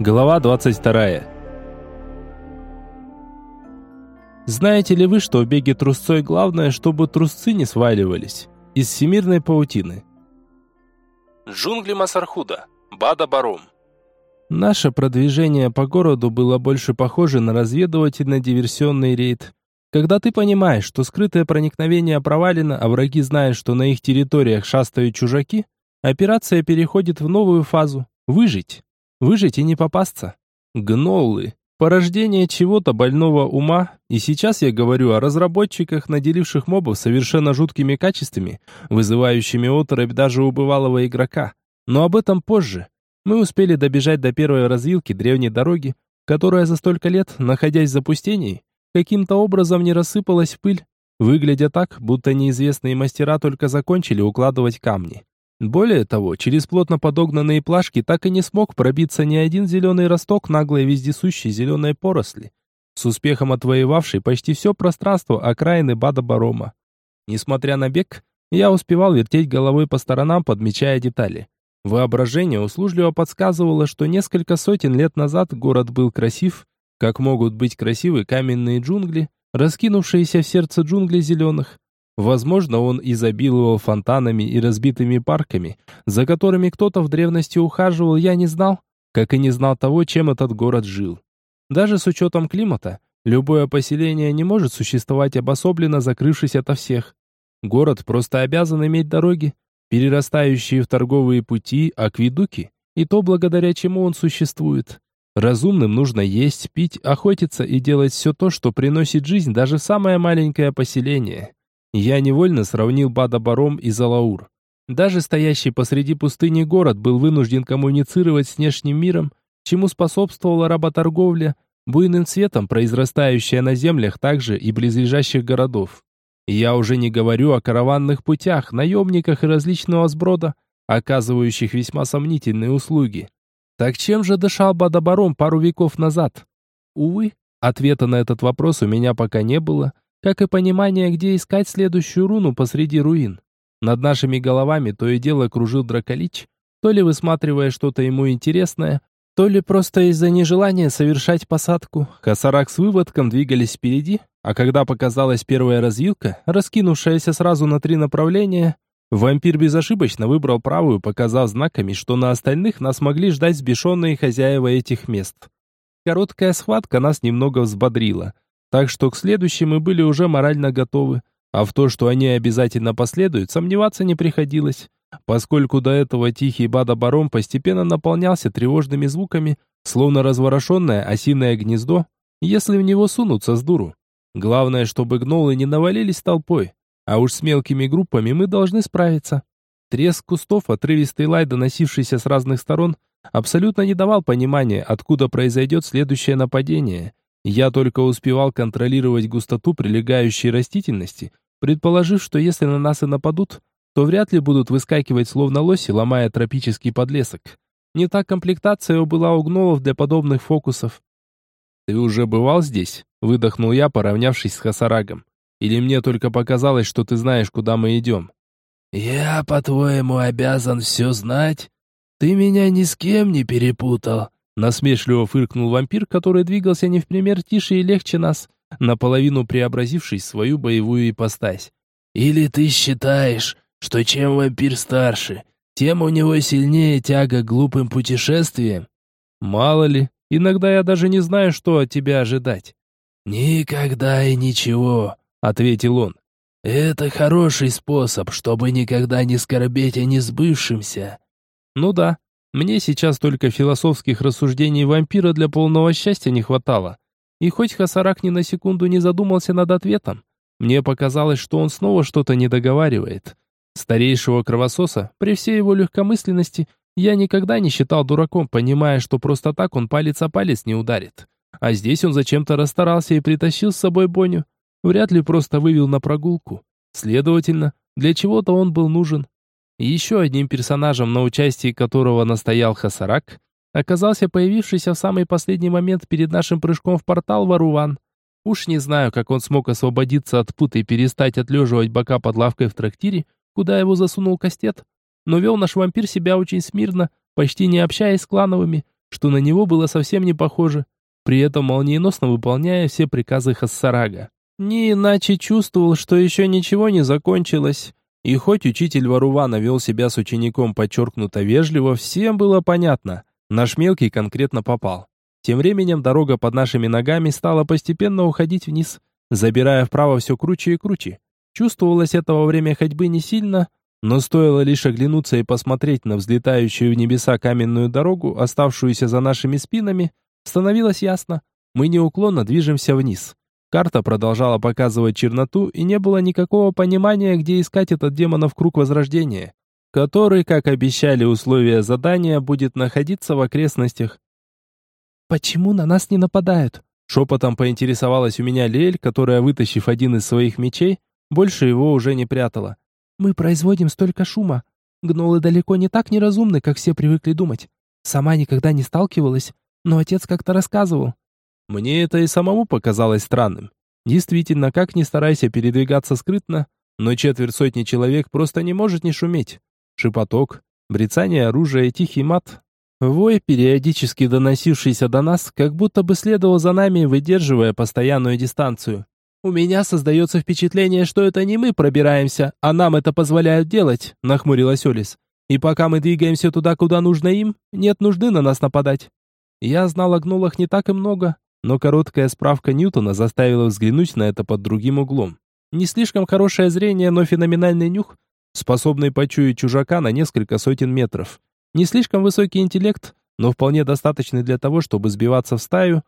Глава 22. Знаете ли вы, что в беге трусцой главное, чтобы трусцы не сваливались? Из всемирной паутины. Джунгли Масархуда. Бада Баром. Наше продвижение по городу было больше похоже на разведывательно-диверсионный рейд. Когда ты понимаешь, что скрытое проникновение провалено, а враги знают, что на их территориях шастают чужаки, операция переходит в новую фазу – выжить. Выжить и не попасться. Гноллы. Порождение чего-то больного ума, и сейчас я говорю о разработчиках, наделивших мобов совершенно жуткими качествами, вызывающими оторопь даже у бывалого игрока. Но об этом позже. Мы успели добежать до первой развилки древней дороги, которая за столько лет, находясь в запустении, каким-то образом не рассыпалась в пыль, выглядя так, будто неизвестные мастера только закончили укладывать камни. Более того, через плотно подогнанные плашки так и не смог пробиться ни один зеленый росток наглой вездесущей зеленой поросли, с успехом отвоевавший почти все пространство окраины Бада-Барома. Несмотря на бег, я успевал вертеть головой по сторонам, подмечая детали. Воображение услужливо подсказывало, что несколько сотен лет назад город был красив, как могут быть красивы каменные джунгли, раскинувшиеся в сердце джунглей зеленых. Возможно, он изобиловал фонтанами и разбитыми парками, за которыми кто-то в древности ухаживал, я не знал, как и не знал того, чем этот город жил. Даже с учетом климата, любое поселение не может существовать обособленно, закрывшись ото всех. Город просто обязан иметь дороги, перерастающие в торговые пути, акведуки, и то, благодаря чему он существует. Разумным нужно есть, пить, охотиться и делать все то, что приносит жизнь даже самое маленькое поселение. Я невольно сравнил Бада-Баром и Залаур. Даже стоящий посреди пустыни город был вынужден коммуницировать с внешним миром, чему способствовала работорговля, буйным цветом произрастающая на землях также и близлежащих городов. Я уже не говорю о караванных путях, наемниках и различного сброда, оказывающих весьма сомнительные услуги. Так чем же дышал Бадабаром пару веков назад? Увы, ответа на этот вопрос у меня пока не было, как и понимание, где искать следующую руну посреди руин. Над нашими головами то и дело кружил Драколич, то ли высматривая что-то ему интересное, то ли просто из-за нежелания совершать посадку. Косарак с выводком двигались впереди, а когда показалась первая развилка, раскинувшаяся сразу на три направления, вампир безошибочно выбрал правую, показав знаками, что на остальных нас могли ждать сбешенные хозяева этих мест. Короткая схватка нас немного взбодрила – так что к следующим мы были уже морально готовы. А в то, что они обязательно последуют, сомневаться не приходилось, поскольку до этого тихий бада-баром постепенно наполнялся тревожными звуками, словно разворошенное осиное гнездо, если в него сунуться с дуру. Главное, чтобы гнолы не навалились толпой, а уж с мелкими группами мы должны справиться. Треск кустов, отрывистый лай, доносившийся с разных сторон, абсолютно не давал понимания, откуда произойдет следующее нападение – я только успевал контролировать густоту прилегающей растительности, предположив, что если на нас и нападут, то вряд ли будут выскакивать словно лоси, ломая тропический подлесок. Не так комплектация была у гнолов для подобных фокусов. «Ты уже бывал здесь?» — выдохнул я, поравнявшись с Хасарагом. «Или мне только показалось, что ты знаешь, куда мы идем?» «Я, по-твоему, обязан все знать? Ты меня ни с кем не перепутал. Насмешливо фыркнул вампир, который двигался не в пример тише и легче нас, наполовину преобразившись в свою боевую ипостась. «Или ты считаешь, что чем вампир старше, тем у него сильнее тяга к глупым путешествиям?» «Мало ли, иногда я даже не знаю, что от тебя ожидать». «Никогда и ничего», — ответил он. «Это хороший способ, чтобы никогда не скорбеть о несбывшемся». «Ну да, мне сейчас только философских рассуждений вампира для полного счастья не хватало. И хоть Хасарак ни на секунду не задумался над ответом, мне показалось, что он снова что-то не договаривает. Старейшего кровососа, при всей его легкомысленности, я никогда не считал дураком, понимая, что просто так он палец о палец не ударит. А здесь он зачем-то расстарался и притащил с собой Боню. Вряд ли просто вывел на прогулку. Следовательно, для чего-то он был нужен. Еще одним персонажем, на участии которого настоял Хасарак, оказался появившийся в самый последний момент перед нашим прыжком в портал Варуван. Уж не знаю, как он смог освободиться от пут и перестать отлеживать бока под лавкой в трактире, куда его засунул кастет, но вел наш вампир себя очень смирно, почти не общаясь с клановыми, что на него было совсем не похоже, при этом молниеносно выполняя все приказы Хассарага. Не иначе чувствовал, что еще ничего не закончилось. И хоть учитель Варувана вел себя с учеником подчеркнуто вежливо, всем было понятно, наш мелкий конкретно попал. Тем временем дорога под нашими ногами стала постепенно уходить вниз, забирая вправо все круче и круче. Чувствовалось это во время ходьбы не сильно, но стоило лишь оглянуться и посмотреть на взлетающую в небеса каменную дорогу, оставшуюся за нашими спинами, становилось ясно, мы неуклонно движемся вниз. Карта продолжала показывать черноту, и не было никакого понимания, где искать этот демонов круг возрождения, который, как обещали условия задания, будет находиться в окрестностях. «Почему на нас не нападают?» Шепотом поинтересовалась у меня Лель, которая, вытащив один из своих мечей, больше его уже не прятала. «Мы производим столько шума. Гнолы далеко не так неразумны, как все привыкли думать. Сама никогда не сталкивалась, но отец как-то рассказывал. Мне это и самому показалось странным. Действительно, как ни старайся передвигаться скрытно, но четверть сотни человек просто не может не шуметь. Шепоток, брецание оружия и тихий мат. Вой, периодически доносившийся до нас, как будто бы следовал за нами, выдерживая постоянную дистанцию. «У меня создается впечатление, что это не мы пробираемся, а нам это позволяют делать», — нахмурилась Олис. «И пока мы двигаемся туда, куда нужно им, нет нужды на нас нападать». Я знал о гнолах не так и много, но короткая справка Ньютона заставила взглянуть на это под другим углом. Не слишком хорошее зрение, но феноменальный нюх, способный почуять чужака на несколько сотен метров. Не слишком высокий интеллект, но вполне достаточный для того, чтобы сбиваться в стаю,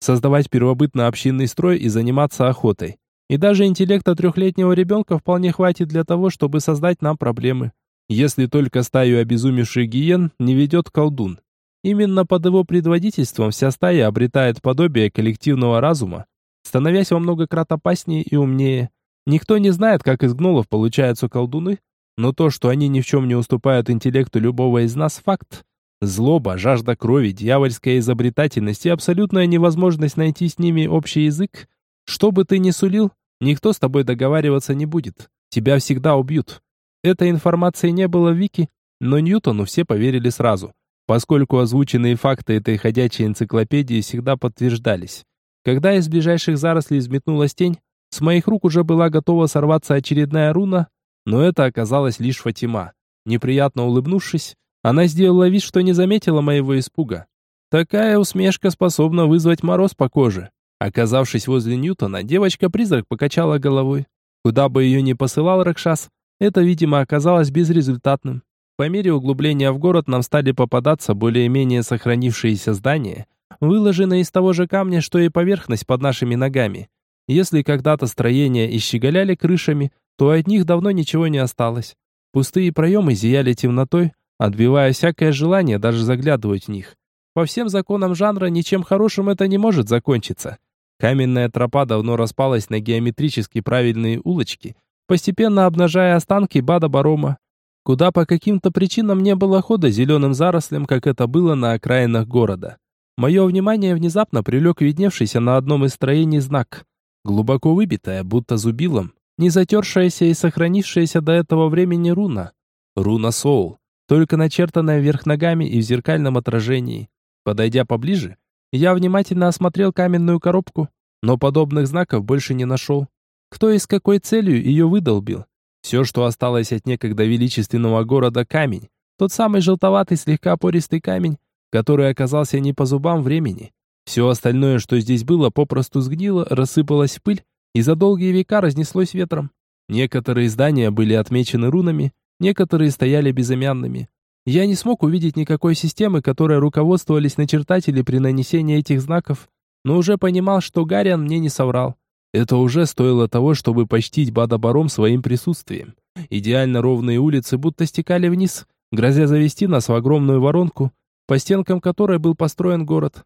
создавать первобытно-общинный строй и заниматься охотой. И даже интеллекта трехлетнего ребенка вполне хватит для того, чтобы создать нам проблемы. Если только стаю обезумевших гиен не ведет колдун. Именно под его предводительством вся стая обретает подобие коллективного разума, становясь во много крат опаснее и умнее. Никто не знает, как из гнолов получаются колдуны, но то, что они ни в чем не уступают интеллекту любого из нас, факт. Злоба, жажда крови, дьявольская изобретательность и абсолютная невозможность найти с ними общий язык. Что бы ты ни сулил, никто с тобой договариваться не будет. Тебя всегда убьют. Этой информации не было в Вики, но Ньютону все поверили сразу поскольку озвученные факты этой ходячей энциклопедии всегда подтверждались. Когда из ближайших зарослей взметнулась тень, с моих рук уже была готова сорваться очередная руна, но это оказалась лишь Фатима. Неприятно улыбнувшись, она сделала вид, что не заметила моего испуга. Такая усмешка способна вызвать мороз по коже. Оказавшись возле Ньютона, девочка-призрак покачала головой. Куда бы ее ни посылал Ракшас, это, видимо, оказалось безрезультатным. По мере углубления в город нам стали попадаться более-менее сохранившиеся здания, выложенные из того же камня, что и поверхность под нашими ногами. Если когда-то строения исщеголяли крышами, то от них давно ничего не осталось. Пустые проемы зияли темнотой, отбивая всякое желание даже заглядывать в них. По всем законам жанра ничем хорошим это не может закончиться. Каменная тропа давно распалась на геометрически правильные улочки, постепенно обнажая останки Бада-Барома, куда по каким-то причинам не было хода зеленым зарослям, как это было на окраинах города. Мое внимание внезапно привлек видневшийся на одном из строений знак. Глубоко выбитая, будто зубилом, не затершаяся и сохранившаяся до этого времени руна. Руна Соул, только начертанная вверх ногами и в зеркальном отражении. Подойдя поближе, я внимательно осмотрел каменную коробку, но подобных знаков больше не нашел. Кто и с какой целью ее выдолбил? Все, что осталось от некогда величественного города камень, тот самый желтоватый слегка пористый камень, который оказался не по зубам времени. Все остальное, что здесь было, попросту сгнило, рассыпалось в пыль и за долгие века разнеслось ветром. Некоторые здания были отмечены рунами, некоторые стояли безымянными. Я не смог увидеть никакой системы, которой руководствовались начертатели при нанесении этих знаков, но уже понимал, что Гарриан мне не соврал. Это уже стоило того, чтобы почтить Бадабаром своим присутствием. Идеально ровные улицы будто стекали вниз, грозя завести нас в огромную воронку, по стенкам которой был построен город.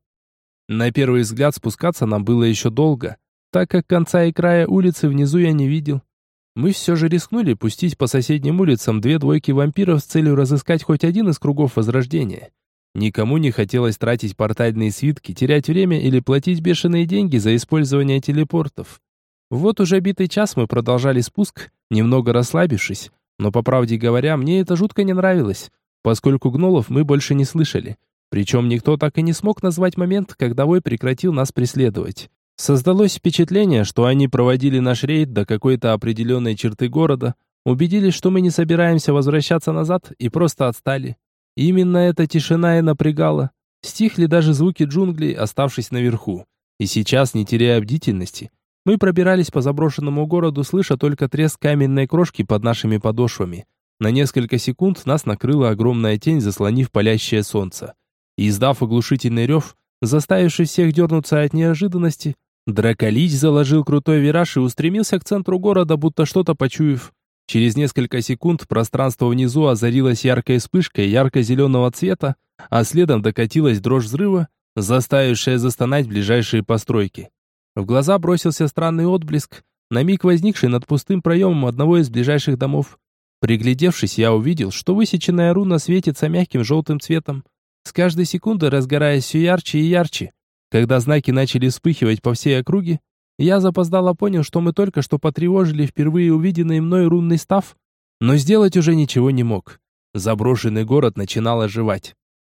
На первый взгляд спускаться нам было еще долго, так как конца и края улицы внизу я не видел. Мы все же рискнули пустить по соседним улицам две двойки вампиров с целью разыскать хоть один из кругов Возрождения. Никому не хотелось тратить портальные свитки, терять время или платить бешеные деньги за использование телепортов. Вот уже битый час мы продолжали спуск, немного расслабившись, но, по правде говоря, мне это жутко не нравилось, поскольку гнолов мы больше не слышали. Причем никто так и не смог назвать момент, когда вой прекратил нас преследовать. Создалось впечатление, что они проводили наш рейд до какой-то определенной черты города, убедились, что мы не собираемся возвращаться назад и просто отстали. Именно эта тишина и напрягала. Стихли даже звуки джунглей, оставшись наверху. И сейчас, не теряя бдительности, мы пробирались по заброшенному городу, слыша только треск каменной крошки под нашими подошвами. На несколько секунд нас накрыла огромная тень, заслонив палящее солнце. И издав оглушительный рев, заставивший всех дернуться от неожиданности, Драколич заложил крутой вираж и устремился к центру города, будто что-то почуяв. Через несколько секунд пространство внизу озарилось яркой вспышкой ярко-зеленого цвета, а следом докатилась дрожь взрыва, заставившая застонать ближайшие постройки. В глаза бросился странный отблеск, на миг возникший над пустым проемом одного из ближайших домов. Приглядевшись, я увидел, что высеченная руна светится мягким желтым цветом, с каждой секундой разгораясь все ярче и ярче. Когда знаки начали вспыхивать по всей округе, я запоздало понял, что мы только что потревожили впервые увиденный мной рунный став, но сделать уже ничего не мог. Заброшенный город начинал оживать.